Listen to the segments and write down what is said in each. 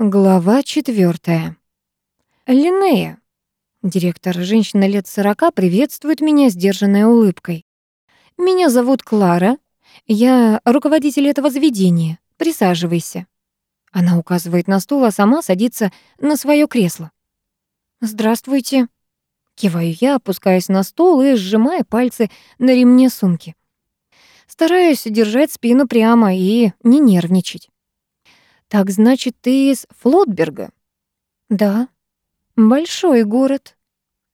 Глава четвертая. Линнея. Директор, женщина лет сорока, приветствует меня сдержанной улыбкой. Меня зовут Клара. Я руководитель этого заведения. Присаживайся. Она указывает на стул, а сама садится на свое кресло. Здравствуйте. Киваю я, опускаясь на стол и сжимая пальцы на ремне сумки. Стараюсь держать спину прямо и не нервничать. «Так значит, ты из Флотберга?» «Да». «Большой город».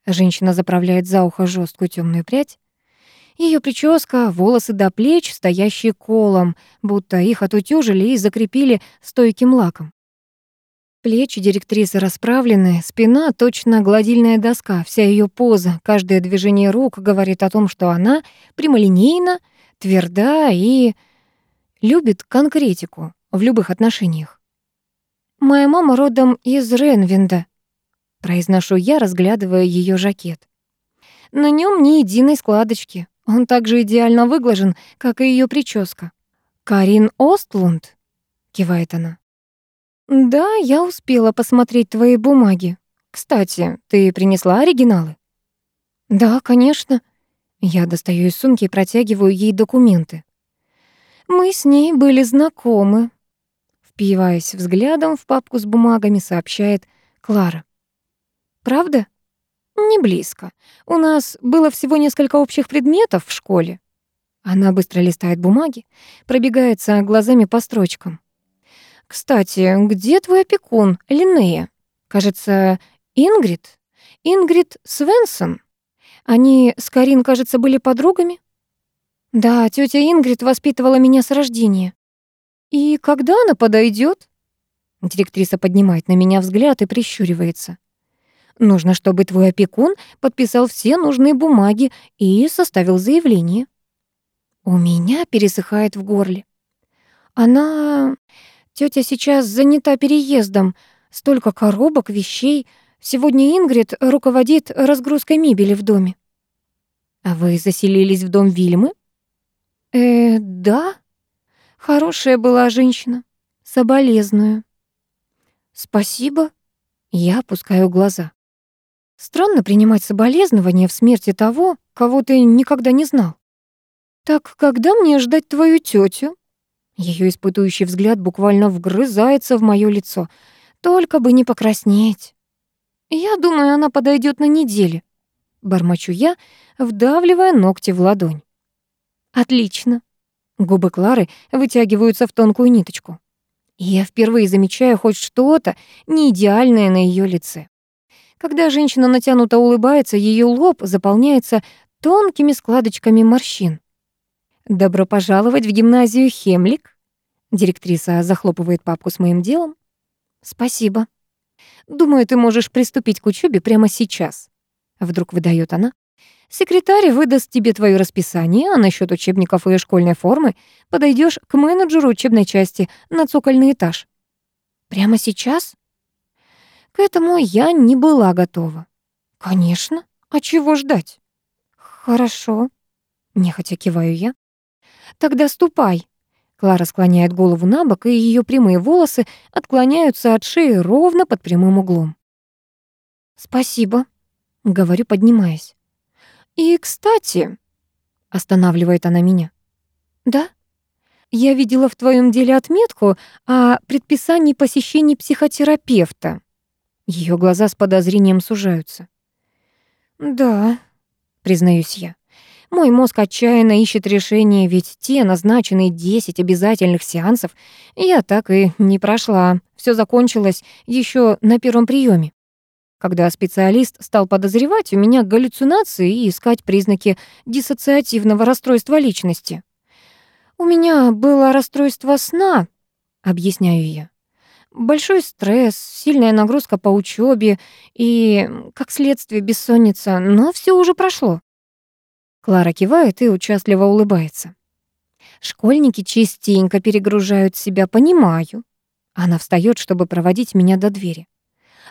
Женщина заправляет за ухо жесткую темную прядь. Ее прическа, волосы до плеч, стоящие колом, будто их отутюжили и закрепили стойким лаком. Плечи директрисы расправлены, спина точно гладильная доска, вся ее поза, каждое движение рук говорит о том, что она прямолинейна, тверда и любит конкретику в любых отношениях. «Моя мама родом из Ренвинда», — произношу я, разглядывая ее жакет. На нем ни единой складочки. Он также идеально выглажен, как и ее прическа. «Карин Остлунд?» — кивает она. «Да, я успела посмотреть твои бумаги. Кстати, ты принесла оригиналы?» «Да, конечно». Я достаю из сумки и протягиваю ей документы. Мы с ней были знакомы, впиваясь взглядом в папку с бумагами, сообщает Клара. «Правда?» «Не близко. У нас было всего несколько общих предметов в школе». Она быстро листает бумаги, пробегается глазами по строчкам. «Кстати, где твой опекун, Линнея? Кажется, Ингрид? Ингрид Свенсон? Они с Карин, кажется, были подругами?» «Да, тетя Ингрид воспитывала меня с рождения. «И когда она подойдет? Директриса поднимает на меня взгляд и прищуривается. «Нужно, чтобы твой опекун подписал все нужные бумаги и составил заявление». У меня пересыхает в горле. Она... Тетя сейчас занята переездом. Столько коробок, вещей. Сегодня Ингрид руководит разгрузкой мебели в доме. А вы заселились в дом Вильмы? Э, да, Хорошая была женщина. Соболезную. Спасибо. Я опускаю глаза. Странно принимать соболезнования в смерти того, кого ты никогда не знал. Так когда мне ждать твою тетю? Ее испытующий взгляд буквально вгрызается в моё лицо. Только бы не покраснеть. Я думаю, она подойдет на неделе. Бормочу я, вдавливая ногти в ладонь. Отлично. Губы Клары вытягиваются в тонкую ниточку. я впервые замечаю хоть что-то неидеальное на ее лице. Когда женщина натянуто улыбается, ее лоб заполняется тонкими складочками морщин. «Добро пожаловать в гимназию Хемлик», Директриса захлопывает папку с моим делом. «Спасибо. Думаю, ты можешь приступить к учебе прямо сейчас», — вдруг выдает она. Секретарь выдаст тебе твое расписание, а насчет учебников и школьной формы подойдешь к менеджеру учебной части на цокольный этаж. Прямо сейчас? К этому я не была готова. Конечно. А чего ждать? Хорошо. Нехотя киваю я. Тогда ступай. Клара склоняет голову на бок, и ее прямые волосы отклоняются от шеи ровно под прямым углом. «Спасибо», — говорю, поднимаясь. «И, кстати...» — останавливает она меня. «Да? Я видела в твоем деле отметку о предписании посещения психотерапевта». Ее глаза с подозрением сужаются. «Да», — признаюсь я. Мой мозг отчаянно ищет решение, ведь те назначенные 10 обязательных сеансов я так и не прошла. Все закончилось еще на первом приеме. Когда специалист стал подозревать у меня галлюцинации и искать признаки диссоциативного расстройства личности. «У меня было расстройство сна», — объясняю я. «Большой стресс, сильная нагрузка по учебе и, как следствие, бессонница, но все уже прошло». Клара кивает и участливо улыбается. Школьники частенько перегружают себя, понимаю. Она встает, чтобы проводить меня до двери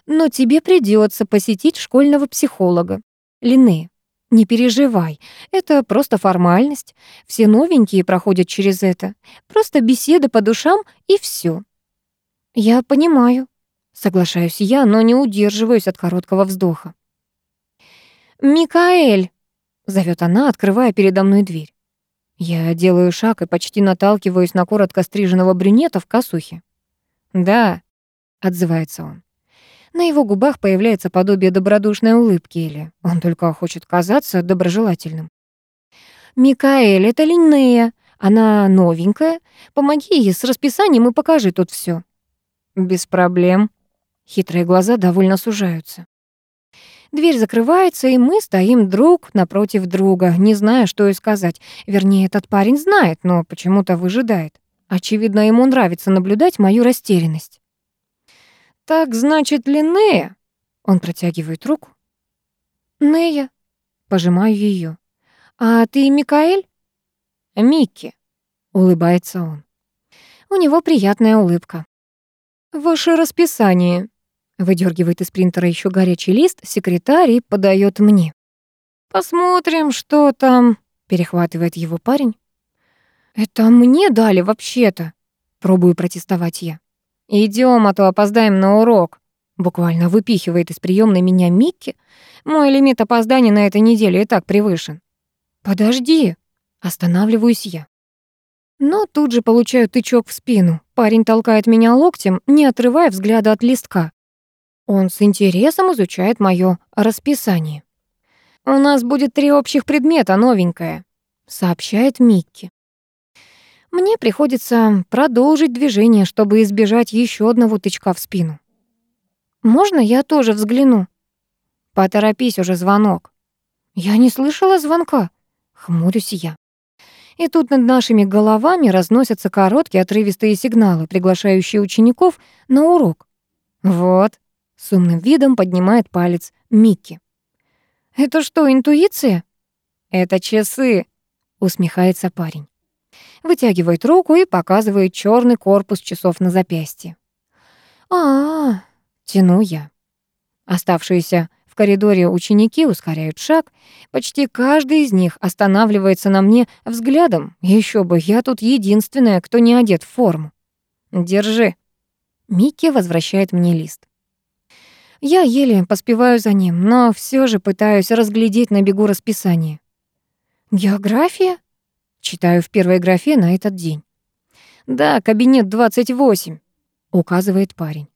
но тебе придется посетить школьного психолога. Линнея, не переживай, это просто формальность. Все новенькие проходят через это. Просто беседа по душам и все. Я понимаю, Соглашаюсь я, но не удерживаюсь от короткого вздоха. «Микаэль!» — зовет она, открывая передо мной дверь. Я делаю шаг и почти наталкиваюсь на коротко стриженного брюнета в косухе. «Да», — отзывается он. На его губах появляется подобие добродушной улыбки, или он только хочет казаться доброжелательным. «Микаэль, это Линнея. Она новенькая. Помоги ей с расписанием и покажи тут все. «Без проблем». Хитрые глаза довольно сужаются. Дверь закрывается, и мы стоим друг напротив друга, не зная, что и сказать. Вернее, этот парень знает, но почему-то выжидает. Очевидно, ему нравится наблюдать мою растерянность. «Так, значит, Линнея?» Он протягивает руку. «Нея». Пожимаю ее. «А ты Микаэль?» «Микки», — улыбается он. У него приятная улыбка. «Ваше расписание», — выдергивает из принтера еще горячий лист секретарь и подает мне. «Посмотрим, что там», — перехватывает его парень. «Это мне дали вообще-то», — пробую протестовать я. Идем, а то опоздаем на урок», — буквально выпихивает из приемной меня Микки. «Мой лимит опозданий на этой неделе и так превышен». «Подожди», — останавливаюсь я. Но тут же получаю тычок в спину. Парень толкает меня локтем, не отрывая взгляда от листка. Он с интересом изучает моё расписание. «У нас будет три общих предмета, новенькое», — сообщает Микки. Мне приходится продолжить движение, чтобы избежать еще одного тычка в спину. «Можно я тоже взгляну?» «Поторопись, уже звонок». «Я не слышала звонка», — хмурюсь я. И тут над нашими головами разносятся короткие отрывистые сигналы, приглашающие учеников на урок. «Вот», — с умным видом поднимает палец Микки. «Это что, интуиция?» «Это часы», — усмехается парень вытягивает руку и показывает черный корпус часов на запястье. а, -а, -а тяну я. Оставшиеся в коридоре ученики ускоряют шаг. Почти каждый из них останавливается на мне взглядом. Еще бы, я тут единственная, кто не одет в форму. «Держи». Микки возвращает мне лист. Я еле поспеваю за ним, но все же пытаюсь разглядеть на бегу расписание. «География?» Читаю в первой графе на этот день. «Да, кабинет 28», — указывает парень.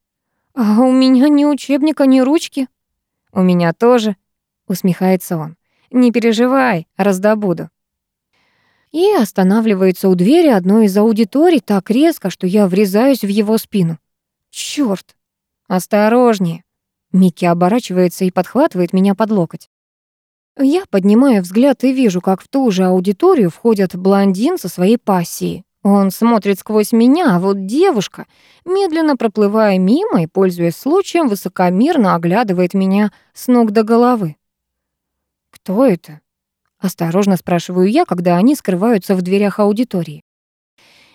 «А у меня ни учебника, ни ручки». «У меня тоже», — усмехается он. «Не переживай, раздобуду». И останавливается у двери одной из аудиторий так резко, что я врезаюсь в его спину. «Чёрт! Осторожнее!» Микки оборачивается и подхватывает меня под локоть. Я поднимаю взгляд и вижу, как в ту же аудиторию входит блондин со своей пассией. Он смотрит сквозь меня, а вот девушка, медленно проплывая мимо и, пользуясь случаем, высокомерно оглядывает меня с ног до головы. «Кто это?» — осторожно спрашиваю я, когда они скрываются в дверях аудитории.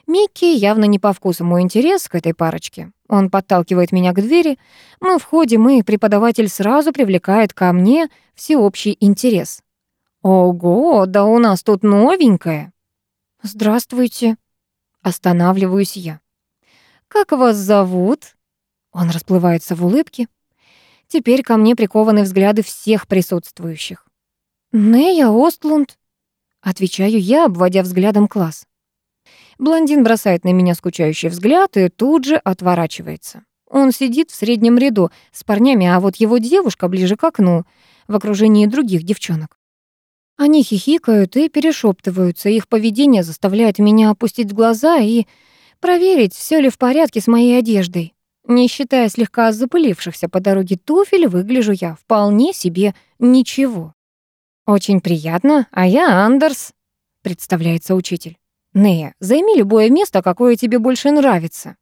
Микки явно не по вкусу мой интерес к этой парочке. Он подталкивает меня к двери. Мы входим, и преподаватель сразу привлекает ко мне всеобщий интерес. «Ого, да у нас тут новенькое!» «Здравствуйте!» Останавливаюсь я. «Как вас зовут?» Он расплывается в улыбке. Теперь ко мне прикованы взгляды всех присутствующих. «Нея Остлунд», — отвечаю я, обводя взглядом класс. Блондин бросает на меня скучающий взгляд и тут же отворачивается. Он сидит в среднем ряду с парнями, а вот его девушка ближе к окну, в окружении других девчонок. Они хихикают и перешептываются. Их поведение заставляет меня опустить глаза и проверить, все ли в порядке с моей одеждой. Не считая слегка запылившихся по дороге туфель, выгляжу я вполне себе ничего. «Очень приятно, а я Андерс», — представляется учитель. Нея, займи любое место, какое тебе больше нравится.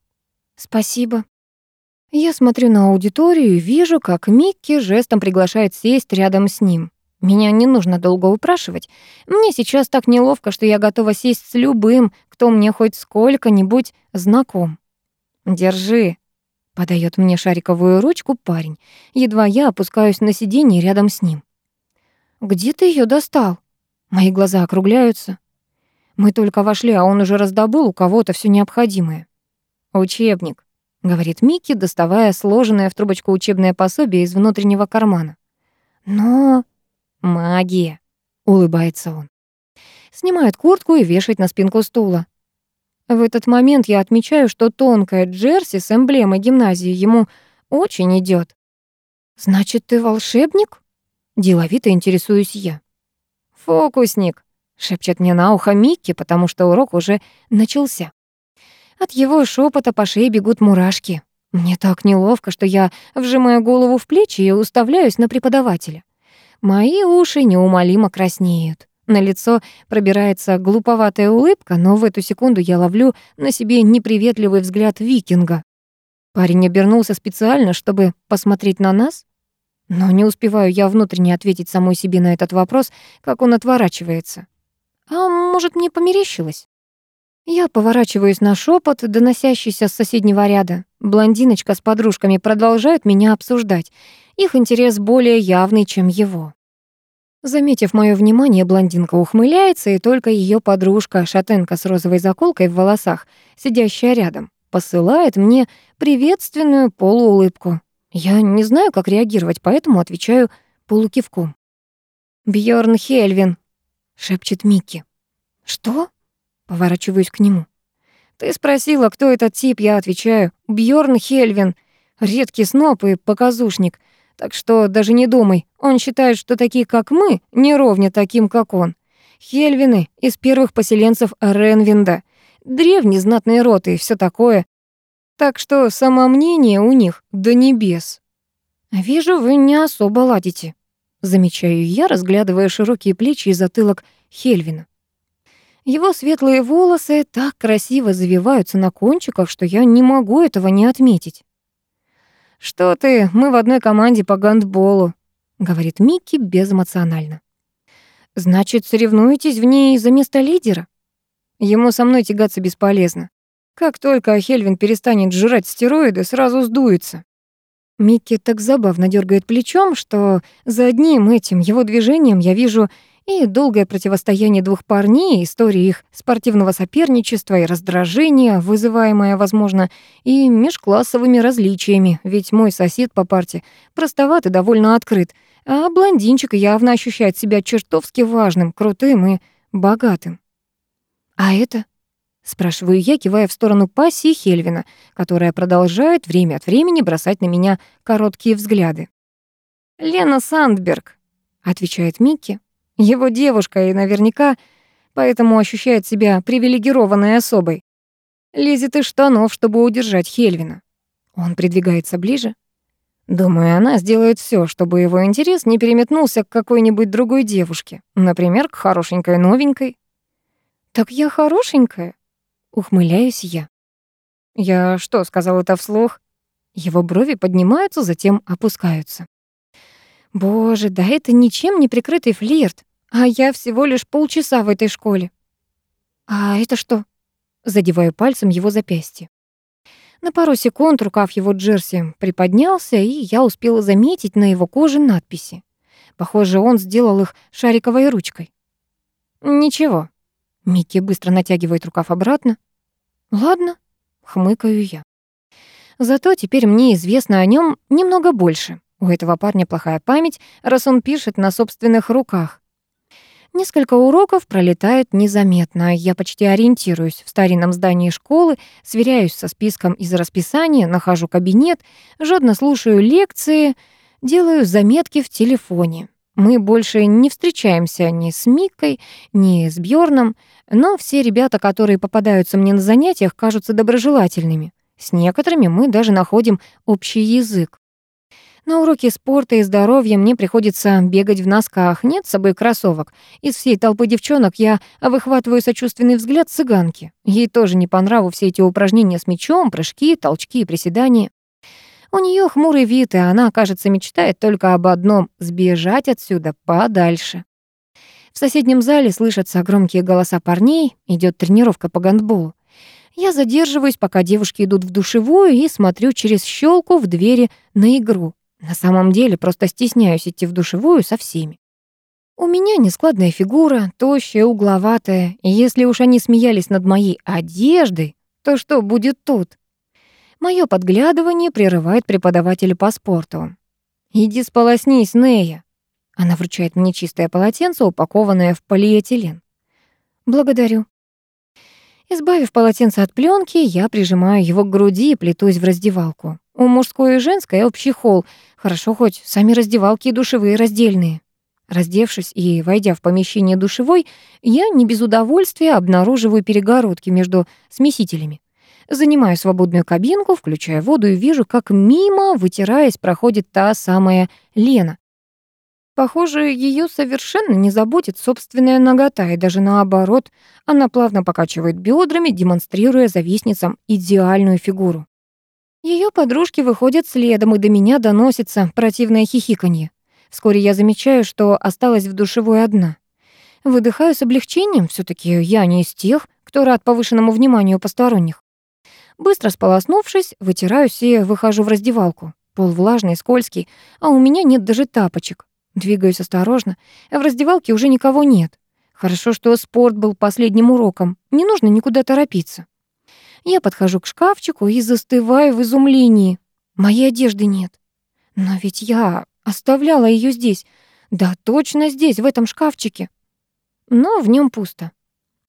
Спасибо. Я смотрю на аудиторию и вижу, как Микки жестом приглашает сесть рядом с ним. Меня не нужно долго упрашивать. Мне сейчас так неловко, что я готова сесть с любым, кто мне хоть сколько-нибудь знаком. Держи. Подает мне шариковую ручку парень. Едва я опускаюсь на сиденье рядом с ним. Где ты ее достал? Мои глаза округляются. Мы только вошли, а он уже раздобыл у кого-то все необходимое. Учебник. говорит Микки, доставая сложенное в трубочку учебное пособие из внутреннего кармана. Но магия, улыбается он. Снимает куртку и вешает на спинку стула. В этот момент я отмечаю, что тонкая джерси с эмблемой гимназии ему очень идет. «Значит, ты волшебник?» Деловито интересуюсь я. «Фокусник», — шепчет мне на ухо Микки, потому что урок уже начался. От его шепота по шее бегут мурашки. Мне так неловко, что я вжимаю голову в плечи и уставляюсь на преподавателя. Мои уши неумолимо краснеют. На лицо пробирается глуповатая улыбка, но в эту секунду я ловлю на себе неприветливый взгляд викинга. Парень обернулся специально, чтобы посмотреть на нас? Но не успеваю я внутренне ответить самой себе на этот вопрос, как он отворачивается. А может, мне померещилось? Я поворачиваюсь на шепот, доносящийся с соседнего ряда. Блондиночка с подружками продолжают меня обсуждать. Их интерес более явный, чем его. Заметив мое внимание, блондинка ухмыляется, и только ее подружка, шатенка с розовой заколкой в волосах, сидящая рядом, посылает мне приветственную полуулыбку. Я не знаю, как реагировать, поэтому отвечаю полукивком. Бьорн Хельвин», — шепчет Микки. «Что?» — поворачиваюсь к нему. «Ты спросила, кто этот тип?» Я отвечаю. Бьорн Хельвин. Редкий сноб и показушник. Так что даже не думай. Он считает, что такие, как мы, не ровня таким, как он. Хельвины из первых поселенцев Ренвинда. Древний знатный род и все такое. Так что самомнение у них до небес. «Вижу, вы не особо ладите», — замечаю я, разглядывая широкие плечи и затылок Хельвина. Его светлые волосы так красиво завиваются на кончиках, что я не могу этого не отметить. «Что ты, мы в одной команде по гандболу», — говорит Микки безэмоционально. «Значит, соревнуетесь в ней за место лидера?» Ему со мной тягаться бесполезно. Как только Хельвин перестанет жрать стероиды, сразу сдуется. Микки так забавно дергает плечом, что за одним этим его движением я вижу и долгое противостояние двух парней, истории их спортивного соперничества и раздражения, вызываемое, возможно, и межклассовыми различиями, ведь мой сосед по парте простоват и довольно открыт, а блондинчик явно ощущает себя чертовски важным, крутым и богатым. А это Спрашиваю я, кивая в сторону пассии Хельвина, которая продолжает время от времени бросать на меня короткие взгляды. «Лена Сандберг», — отвечает Микки. «Его девушка и наверняка поэтому ощущает себя привилегированной особой. Лезет из штанов, чтобы удержать Хельвина». Он придвигается ближе. Думаю, она сделает все, чтобы его интерес не переметнулся к какой-нибудь другой девушке, например, к хорошенькой новенькой. «Так я хорошенькая?» Ухмыляюсь я. Я что, сказал это вслух? Его брови поднимаются, затем опускаются. Боже, да это ничем не прикрытый флирт, а я всего лишь полчаса в этой школе. А это что? Задеваю пальцем его запястье. На пару секунд рукав его джерси приподнялся, и я успела заметить на его коже надписи. Похоже, он сделал их шариковой ручкой. «Ничего». Микки быстро натягивает рукав обратно. Ладно, хмыкаю я. Зато теперь мне известно о нем немного больше. У этого парня плохая память, раз он пишет на собственных руках. Несколько уроков пролетают незаметно. Я почти ориентируюсь в старинном здании школы, сверяюсь со списком из расписания, нахожу кабинет, жадно слушаю лекции, делаю заметки в телефоне. Мы больше не встречаемся ни с Микой, ни с Бьорном, но все ребята, которые попадаются мне на занятиях, кажутся доброжелательными. С некоторыми мы даже находим общий язык. На уроке спорта и здоровья мне приходится бегать в носках, нет с собой кроссовок. Из всей толпы девчонок я выхватываю сочувственный взгляд цыганки. Ей тоже не по нраву все эти упражнения с мячом, прыжки, толчки и приседания. У нее хмурый вид, и она, кажется, мечтает только об одном — сбежать отсюда подальше. В соседнем зале слышатся громкие голоса парней, идет тренировка по гандболу. Я задерживаюсь, пока девушки идут в душевую, и смотрю через щелку в двери на игру. На самом деле просто стесняюсь идти в душевую со всеми. У меня нескладная фигура, тощая, угловатая, и если уж они смеялись над моей одеждой, то что будет тут? Моё подглядывание прерывает преподаватель по спорту. «Иди сполоснись, Нея». Она вручает мне чистое полотенце, упакованное в полиэтилен. «Благодарю». Избавив полотенце от пленки, я прижимаю его к груди и плетусь в раздевалку. У мужской и женской общий холл. Хорошо хоть сами раздевалки и душевые раздельные. Раздевшись и войдя в помещение душевой, я не без удовольствия обнаруживаю перегородки между смесителями. Занимаю свободную кабинку, включаю воду и вижу, как мимо, вытираясь, проходит та самая Лена. Похоже, ее совершенно не заботит собственная нагота, и даже наоборот, она плавно покачивает бедрами, демонстрируя завистницам идеальную фигуру. Ее подружки выходят следом, и до меня доносится противное хихиканье. Вскоре я замечаю, что осталась в душевой одна. Выдыхаю с облегчением, все таки я не из тех, кто рад повышенному вниманию посторонних. Быстро сполоснувшись, вытираюсь и выхожу в раздевалку. Пол влажный, скользкий, а у меня нет даже тапочек. Двигаюсь осторожно. В раздевалке уже никого нет. Хорошо, что спорт был последним уроком. Не нужно никуда торопиться. Я подхожу к шкафчику и застываю в изумлении. Моей одежды нет. Но ведь я оставляла ее здесь. Да, точно здесь, в этом шкафчике. Но в нем пусто.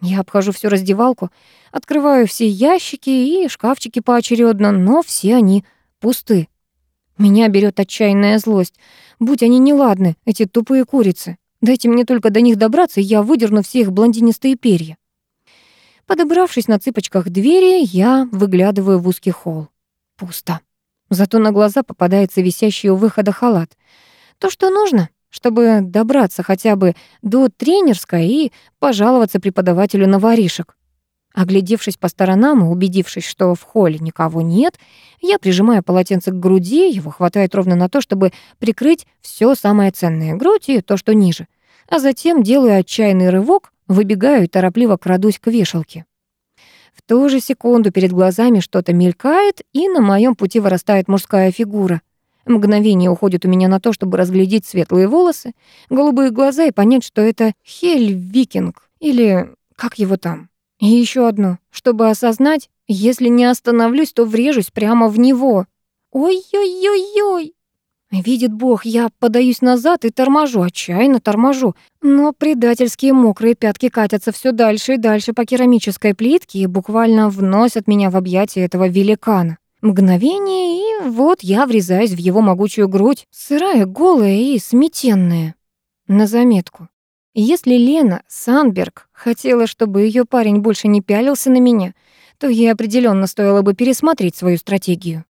Я обхожу всю раздевалку, открываю все ящики и шкафчики поочередно, но все они пусты. Меня берет отчаянная злость. Будь они неладны, эти тупые курицы. Дайте мне только до них добраться, и я выдерну все их блондинистые перья. Подобравшись на цыпочках двери, я выглядываю в узкий холл. Пусто. Зато на глаза попадается висящий у выхода халат. То, что нужно, чтобы добраться хотя бы до тренерской и пожаловаться преподавателю на воришек. Оглядевшись по сторонам и убедившись, что в холле никого нет, я прижимаю полотенце к груди, его хватает ровно на то, чтобы прикрыть все самое ценное, грудь и то, что ниже. А затем делаю отчаянный рывок, выбегаю и торопливо крадусь к вешалке. В ту же секунду перед глазами что-то мелькает, и на моем пути вырастает мужская фигура. Мгновение уходит у меня на то, чтобы разглядеть светлые волосы, голубые глаза и понять, что это Хель Викинг или как его там. И еще одно, чтобы осознать, если не остановлюсь, то врежусь прямо в него. Ой-ой-ой-ой. Видит Бог, я подаюсь назад и торможу, отчаянно торможу. Но предательские мокрые пятки катятся все дальше и дальше по керамической плитке и буквально вносят меня в объятия этого великана. Мгновение, и вот я врезаюсь в его могучую грудь, сырая, голая и сметенная. На заметку. Если Лена Сандберг хотела, чтобы ее парень больше не пялился на меня, то ей определенно стоило бы пересмотреть свою стратегию.